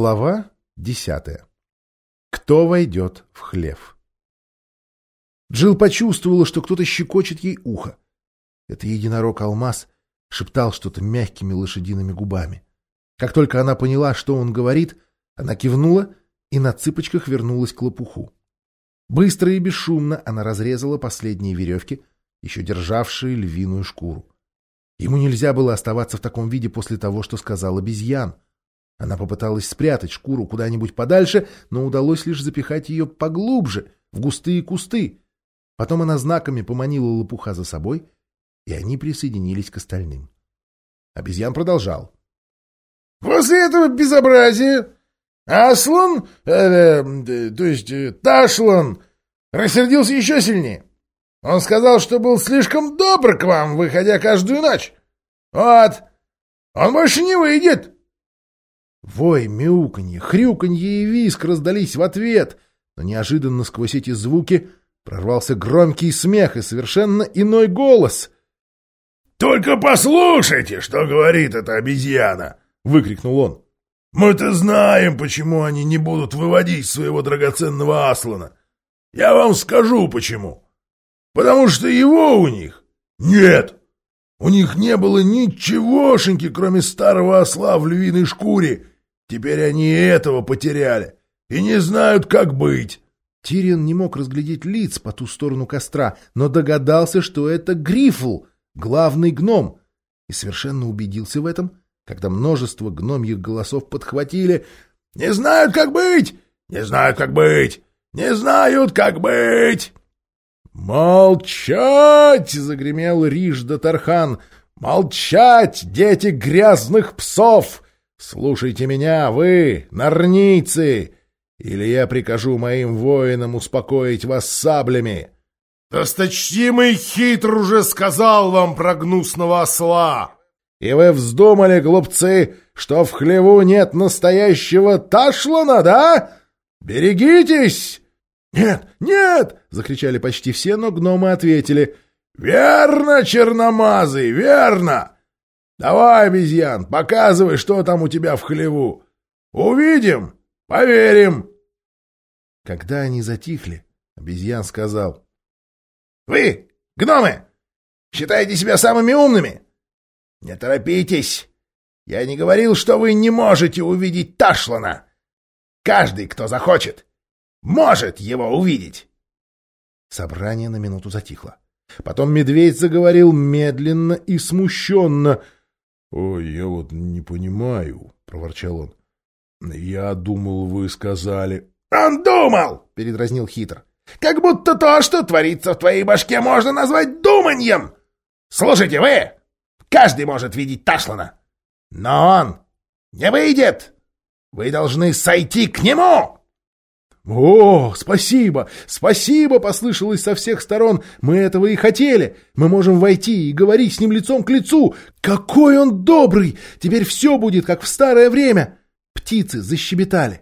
Глава десятая. Кто войдет в хлев? Джилл почувствовала, что кто-то щекочет ей ухо. Это единорог Алмаз шептал что-то мягкими лошадиными губами. Как только она поняла, что он говорит, она кивнула и на цыпочках вернулась к лопуху. Быстро и бесшумно она разрезала последние веревки, еще державшие львиную шкуру. Ему нельзя было оставаться в таком виде после того, что сказал обезьян. Она попыталась спрятать шкуру куда-нибудь подальше, но удалось лишь запихать ее поглубже, в густые кусты. Потом она знаками поманила лопуха за собой, и они присоединились к остальным. Обезьян продолжал. «После этого безобразия Аслан, э, э, то есть э, Ташлан, рассердился еще сильнее. Он сказал, что был слишком добр к вам, выходя каждую ночь. Вот, он больше не выйдет. Вой, мяуканье, хрюканье и виск раздались в ответ, но неожиданно сквозь эти звуки прорвался громкий смех и совершенно иной голос. «Только послушайте, что говорит эта обезьяна!» — выкрикнул он. «Мы-то знаем, почему они не будут выводить своего драгоценного Аслана. Я вам скажу, почему. Потому что его у них нет. У них не было ничегошеньки, кроме старого осла в львиной шкуре. Теперь они этого потеряли и не знают, как быть. Тирион не мог разглядеть лиц по ту сторону костра, но догадался, что это Грифл, главный гном, и совершенно убедился в этом, когда множество гномьих голосов подхватили «Не знают, как быть! Не знают, как быть! Не знают, как быть!» «Молчать!» — загремел Рижда Тархан. «Молчать, дети грязных псов! Слушайте меня, вы, норнийцы, или я прикажу моим воинам успокоить вас саблями!» «Досточтимый хитр уже сказал вам про гнусного осла!» «И вы вздумали, глупцы, что в хлеву нет настоящего ташлана, да? Берегитесь!» «Нет, нет!» — закричали почти все, но гномы ответили. «Верно, черномазый, верно! Давай, обезьян, показывай, что там у тебя в хлеву. Увидим, поверим!» Когда они затихли, обезьян сказал. «Вы, гномы, считаете себя самыми умными? Не торопитесь! Я не говорил, что вы не можете увидеть Ташлана. Каждый, кто захочет, может его увидеть!» Собрание на минуту затихло. Потом медведь заговорил медленно и смущенно. — Ой, я вот не понимаю, — проворчал он. — Я думал, вы сказали... — Он думал! — передразнил хитр. — Как будто то, что творится в твоей башке, можно назвать думаньем! Слушайте вы! Каждый может видеть Ташлана. Но он не выйдет! Вы должны сойти к нему! «О, спасибо! Спасибо!» — послышалось со всех сторон. «Мы этого и хотели! Мы можем войти и говорить с ним лицом к лицу! Какой он добрый! Теперь все будет, как в старое время!» Птицы защебетали.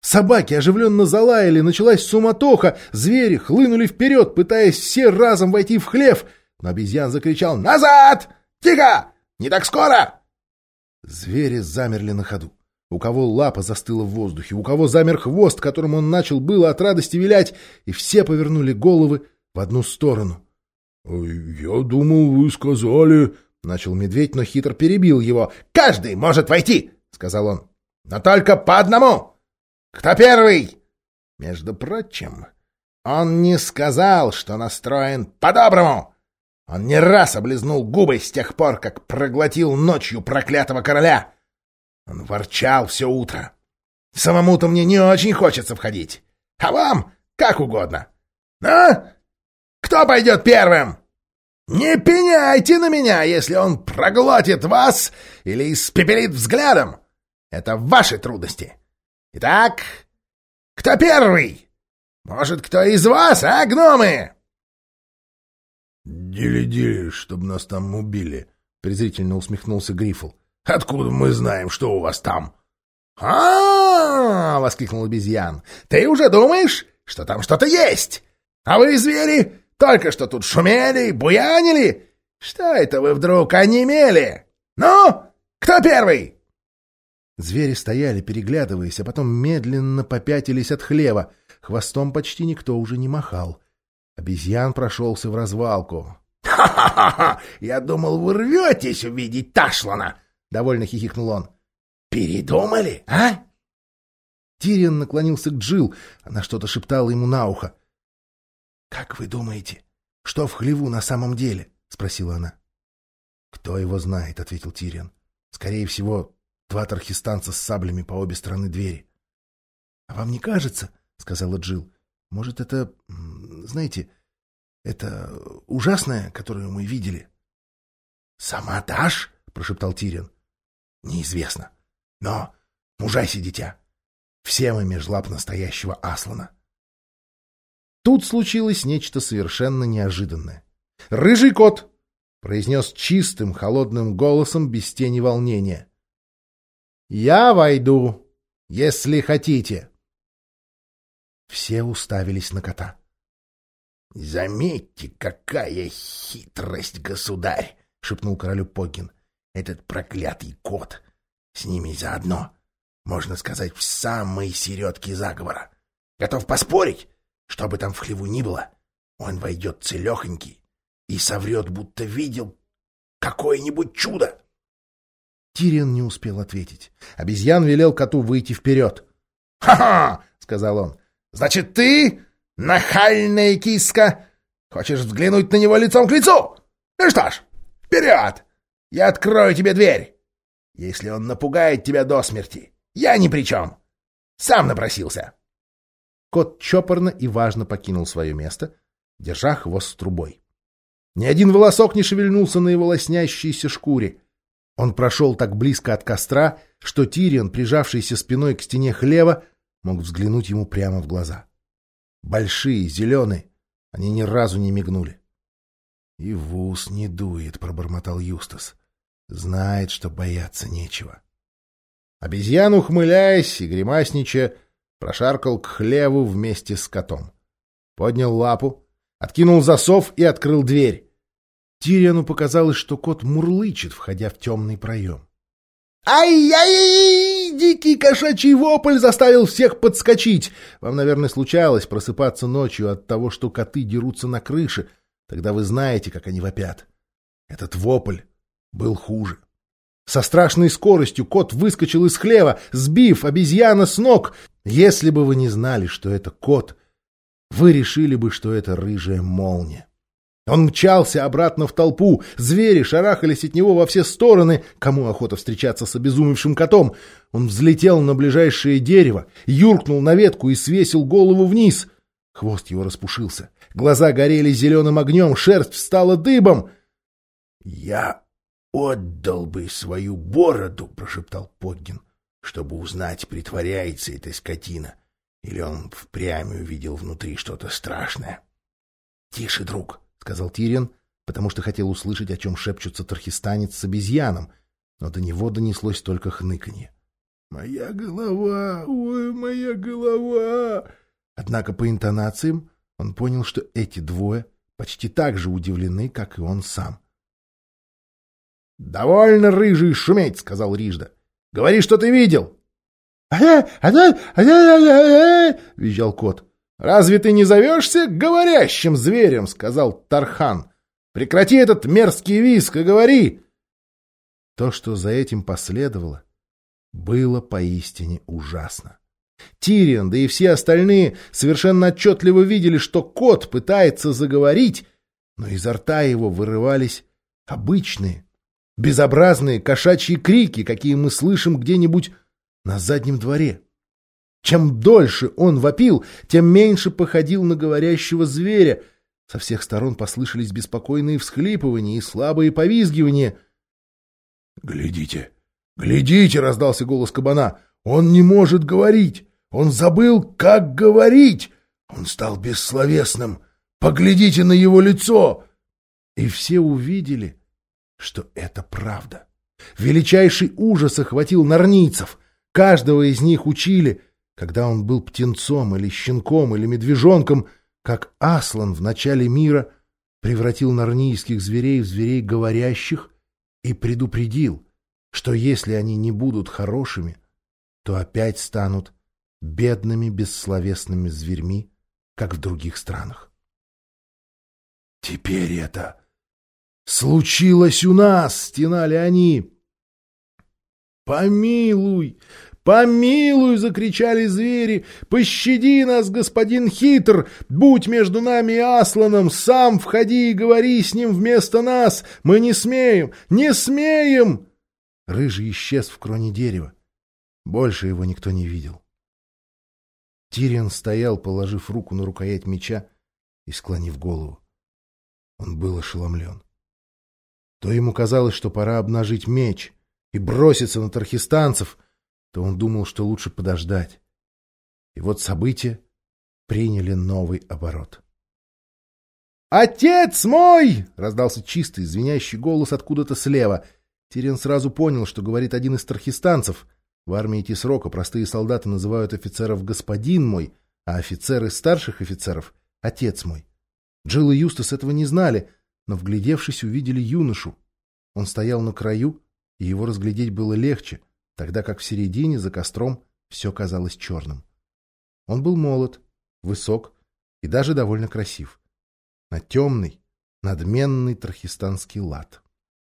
Собаки оживленно залаяли, началась суматоха, звери хлынули вперед, пытаясь все разом войти в хлев. Но обезьян закричал «Назад! Тихо! Не так скоро!» Звери замерли на ходу. У кого лапа застыла в воздухе, у кого замер хвост, которым он начал было от радости вилять, и все повернули головы в одну сторону. — Я думал, вы сказали... — начал медведь, но хитро перебил его. — Каждый может войти, — сказал он. — Но только по одному. Кто первый? Между прочим, он не сказал, что настроен по-доброму. Он не раз облизнул губы с тех пор, как проглотил ночью проклятого короля. Он ворчал все утро. Самому-то мне не очень хочется входить. А вам как угодно. А? Кто пойдет первым? Не пеняйте на меня, если он проглотит вас или испепелит взглядом. Это ваши трудности. Итак, кто первый? Может, кто из вас, а, гномы? «Дили-дили, чтобы нас там убили», — презрительно усмехнулся Грифл. Откуда мы знаем, что у вас там? А, -а, -а воскликнул обезьян. Ты уже думаешь, что там что-то есть? А вы, звери, только что тут шумели, буянили? Что это вы вдруг онемели? Ну, кто первый? Звери стояли, переглядываясь, а потом медленно попятились от хлева. Хвостом почти никто уже не махал. Обезьян прошелся в развалку. «Ха-ха-ха! Я думал, вы рветесь увидеть Ташлана!» — довольно хихикнул он. «Передумали, а?» Тириан наклонился к Джил. Она что-то шептала ему на ухо. «Как вы думаете, что в хлеву на самом деле?» — спросила она. «Кто его знает?» — ответил Тириан. «Скорее всего, два тархистанца с саблями по обе стороны двери». «А вам не кажется?» — сказала Джил. «Может, это, знаете, это ужасное, которое мы видели?» «Сама Даш?» — прошептал Тириан. «Неизвестно. Но мужайся, дитя. Все мы меж лап настоящего Аслана». Тут случилось нечто совершенно неожиданное. «Рыжий кот!» — произнес чистым, холодным голосом без тени волнения. «Я войду, если хотите». Все уставились на кота. — Заметьте, какая хитрость, государь! — шепнул королю Погин. — Этот проклятый кот! С ними заодно, можно сказать, в самой середке заговора. Готов поспорить, что бы там в хлеву ни было, он войдет целехонький и соврет, будто видел какое-нибудь чудо. Тирион не успел ответить. Обезьян велел коту выйти вперед. «Ха — сказал он. — Значит, ты Нахальная киска! Хочешь взглянуть на него лицом к лицу? Ну что ж, вперед! Я открою тебе дверь. Если он напугает тебя до смерти, я ни при чем. Сам напросился. Кот чопорно и важно покинул свое место, держа хвост трубой. Ни один волосок не шевельнулся на его лоснящейся шкуре. Он прошел так близко от костра, что Тирион, прижавшийся спиной к стене хлева, мог взглянуть ему прямо в глаза. Большие, зеленые. Они ни разу не мигнули. — И в ус не дует, — пробормотал Юстас. Знает, что бояться нечего. Обезьян, ухмыляясь и гримасничая, прошаркал к хлеву вместе с котом. Поднял лапу, откинул засов и открыл дверь. Тириану показалось, что кот мурлычет, входя в темный проем. «Ай-яй!» Дикий кошачий вопль заставил всех подскочить. Вам, наверное, случалось просыпаться ночью от того, что коты дерутся на крыше. Тогда вы знаете, как они вопят. Этот вопль был хуже. Со страшной скоростью кот выскочил из хлева, сбив обезьяна с ног. Если бы вы не знали, что это кот, вы решили бы, что это рыжая молния. Он мчался обратно в толпу, звери шарахались от него во все стороны. Кому охота встречаться с обезумевшим котом? Он взлетел на ближайшее дерево, юркнул на ветку и свесил голову вниз. Хвост его распушился, глаза горели зеленым огнем, шерсть встала дыбом. — Я отдал бы свою бороду, — прошептал Подгин, — чтобы узнать, притворяется эта скотина, или он впрямь увидел внутри что-то страшное. — Тише, друг! — сказал Тириан, потому что хотел услышать, о чем шепчутся тархистанец с обезьяном, но до него донеслось только хныканье. «Моя голова! Ой, моя голова!» Однако по интонациям он понял, что эти двое почти так же удивлены, как и он сам. «Довольно рыжий шуметь!» — сказал Рижда. «Говори, что ты видел!» визжал кот. «Разве ты не зовешься говорящим зверем?» — сказал Тархан. «Прекрати этот мерзкий виск и говори!» То, что за этим последовало, было поистине ужасно. Тириан, да и все остальные совершенно отчетливо видели, что кот пытается заговорить, но изо рта его вырывались обычные, безобразные кошачьи крики, какие мы слышим где-нибудь на заднем дворе. Чем дольше он вопил, тем меньше походил на говорящего зверя. Со всех сторон послышались беспокойные всхлипывания и слабые повизгивания. — Глядите, глядите! — раздался голос кабана. — Он не может говорить! Он забыл, как говорить! Он стал бессловесным! Поглядите на его лицо! И все увидели, что это правда. Величайший ужас охватил нарнийцев. Каждого из них учили — когда он был птенцом или щенком или медвежонком, как Аслан в начале мира превратил нарнийских зверей в зверей говорящих и предупредил, что если они не будут хорошими, то опять станут бедными бессловесными зверьми, как в других странах. «Теперь это случилось у нас!» — стенали они. «Помилуй! «Помилуй!» — закричали звери. «Пощади нас, господин хитр! Будь между нами и Асланом! Сам входи и говори с ним вместо нас! Мы не смеем! Не смеем!» Рыжий исчез в кроне дерева. Больше его никто не видел. Тириан стоял, положив руку на рукоять меча и склонив голову. Он был ошеломлен. То ему казалось, что пора обнажить меч и броситься на тархистанцев — то он думал, что лучше подождать. И вот события приняли новый оборот. «Отец мой!» — раздался чистый, звенящий голос откуда-то слева. Тирен сразу понял, что говорит один из тархистанцев. В армии Тисрока простые солдаты называют офицеров «господин мой», а офицеры старших офицеров — «отец мой». Джилл и Юстас этого не знали, но, вглядевшись, увидели юношу. Он стоял на краю, и его разглядеть было легче — тогда как в середине, за костром, все казалось черным. Он был молод, высок и даже довольно красив. На темный, надменный трахистанский лад.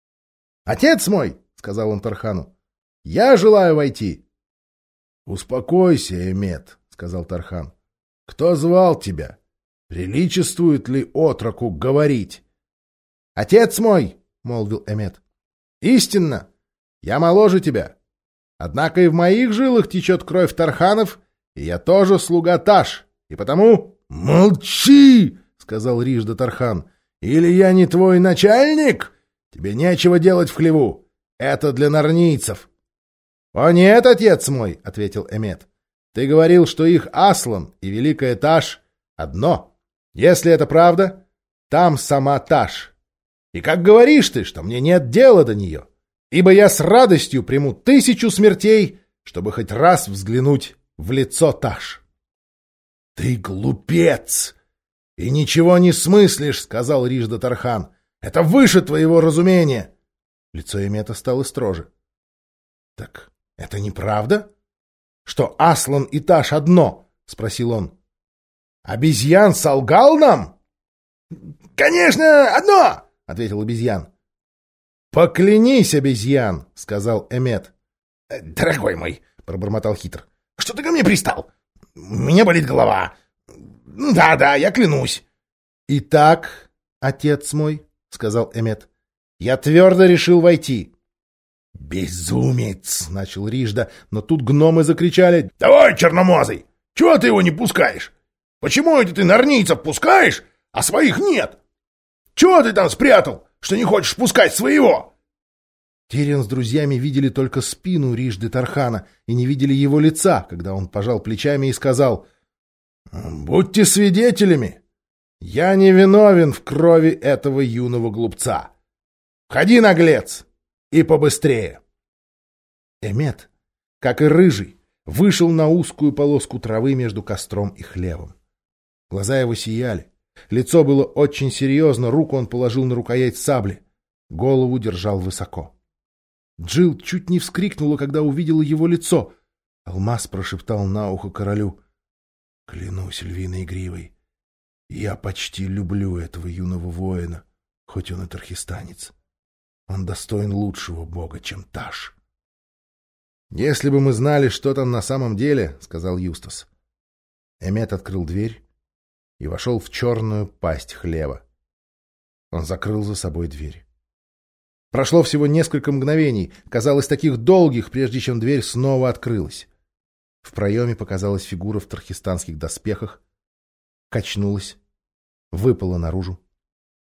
— Отец мой! — сказал он Тархану. — Я желаю войти! — Успокойся, Эмет, — сказал Тархан. — Кто звал тебя? Приличествует ли отроку говорить? — Отец мой! — молвил Эмет. — Истинно! Я моложе тебя. Однако и в моих жилах течет кровь Тарханов, и я тоже слуга Таш, и потому... — Молчи! — сказал Рижда Тархан. — Или я не твой начальник? Тебе нечего делать в хлеву. Это для нарнийцев. — О нет, отец мой, — ответил Эмет. — Ты говорил, что их Аслан и Великая Таш одно. Если это правда, там сама Таш. И как говоришь ты, что мне нет дела до нее? — ибо я с радостью приму тысячу смертей, чтобы хоть раз взглянуть в лицо Таш. — Ты глупец! И ничего не смыслишь, — сказал Рижда Тархан. — Это выше твоего разумения! Лицо Эмета стало строже. — Так это неправда? Что Аслан и Таш одно? — спросил он. — Обезьян солгал нам? — Конечно, одно! — ответил обезьян. «Поклянись, обезьян!» — сказал Эмет. «Э, «Дорогой мой!» — пробормотал хитр. «Что ты ко мне пристал? У меня болит голова. Да-да, я клянусь». «Итак, отец мой», — сказал Эмет, — «я твердо решил войти». «Безумец!» — начал Рижда, но тут гномы закричали. «Давай, черномазый! Чего ты его не пускаешь? Почему это ты норнийцев пускаешь, а своих нет? Чего ты там спрятал? что не хочешь пускать своего!» Терен с друзьями видели только спину Рижды Тархана и не видели его лица, когда он пожал плечами и сказал «Будьте свидетелями! Я не виновен в крови этого юного глупца! Ходи, наглец, и побыстрее!» Эмет, как и Рыжий, вышел на узкую полоску травы между костром и хлевом. Глаза его сияли. Лицо было очень серьезно, руку он положил на рукоять сабли. Голову держал высоко. Джилл чуть не вскрикнула, когда увидела его лицо. Алмаз прошептал на ухо королю. — Клянусь львиной гривой, я почти люблю этого юного воина, хоть он и тархистанец. Он достоин лучшего бога, чем Таш. — Если бы мы знали, что там на самом деле, — сказал Юстас. Эмет открыл дверь и вошел в черную пасть хлева. Он закрыл за собой дверь. Прошло всего несколько мгновений, казалось таких долгих, прежде чем дверь снова открылась. В проеме показалась фигура в тархистанских доспехах, качнулась, выпала наружу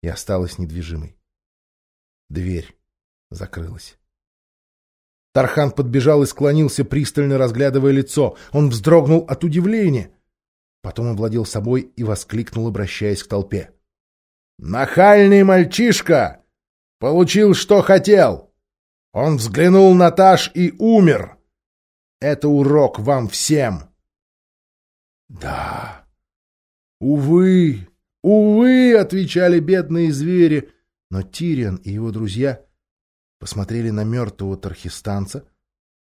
и осталась недвижимой. Дверь закрылась. Тархан подбежал и склонился, пристально разглядывая лицо. Он вздрогнул от удивления. Потом овладел собой и воскликнул, обращаясь к толпе. «Нахальный мальчишка! Получил, что хотел! Он взглянул на Таш и умер! Это урок вам всем!» «Да! Увы! Увы!» — отвечали бедные звери. Но Тириан и его друзья посмотрели на мертвого тархистанца,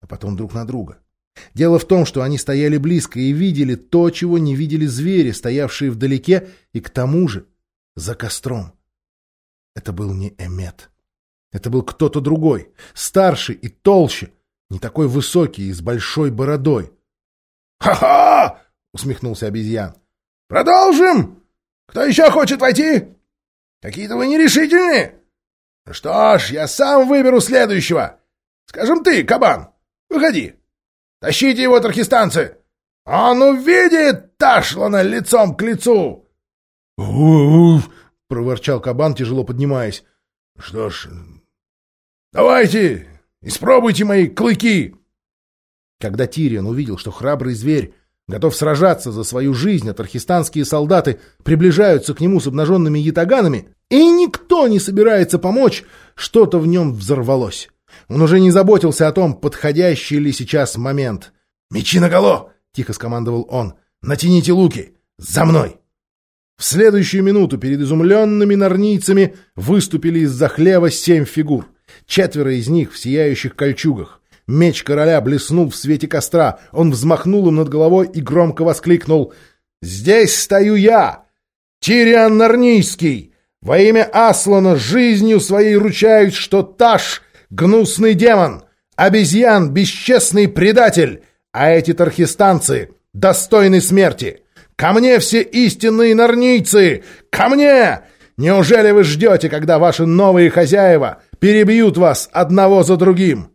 а потом друг на друга. Дело в том, что они стояли близко и видели то, чего не видели звери, стоявшие вдалеке, и к тому же за костром. Это был не Эмет. Это был кто-то другой, старше и толще, не такой высокий и с большой бородой. «Ха-ха!» — усмехнулся обезьян. «Продолжим! Кто еще хочет войти? Какие-то вы нерешительные. Что ж, я сам выберу следующего. Скажем ты, кабан, выходи. Тащите его, тархистанцы! Он увидит Ташлана лицом к лицу!» «Уф!» — проворчал кабан, тяжело поднимаясь. «Что ж, давайте, испробуйте мои клыки!» Когда Тирион увидел, что храбрый зверь готов сражаться за свою жизнь, а тархистанские солдаты приближаются к нему с обнаженными ятаганами, и никто не собирается помочь, что-то в нем взорвалось. Он уже не заботился о том, подходящий ли сейчас момент. «Мечи наголо!» — тихо скомандовал он. «Натяните луки! За мной!» В следующую минуту перед изумленными нарнийцами выступили из-за хлева семь фигур. Четверо из них в сияющих кольчугах. Меч короля блеснул в свете костра. Он взмахнул им над головой и громко воскликнул. «Здесь стою я, Тириан Нарнийский! Во имя Аслана жизнью своей ручаюсь, что Таш — гнусный демон, обезьян — бесчестный предатель, а эти тархистанцы — достойны смерти!» Ко мне все истинные нарнийцы! Ко мне! Неужели вы ждете, когда ваши новые хозяева перебьют вас одного за другим?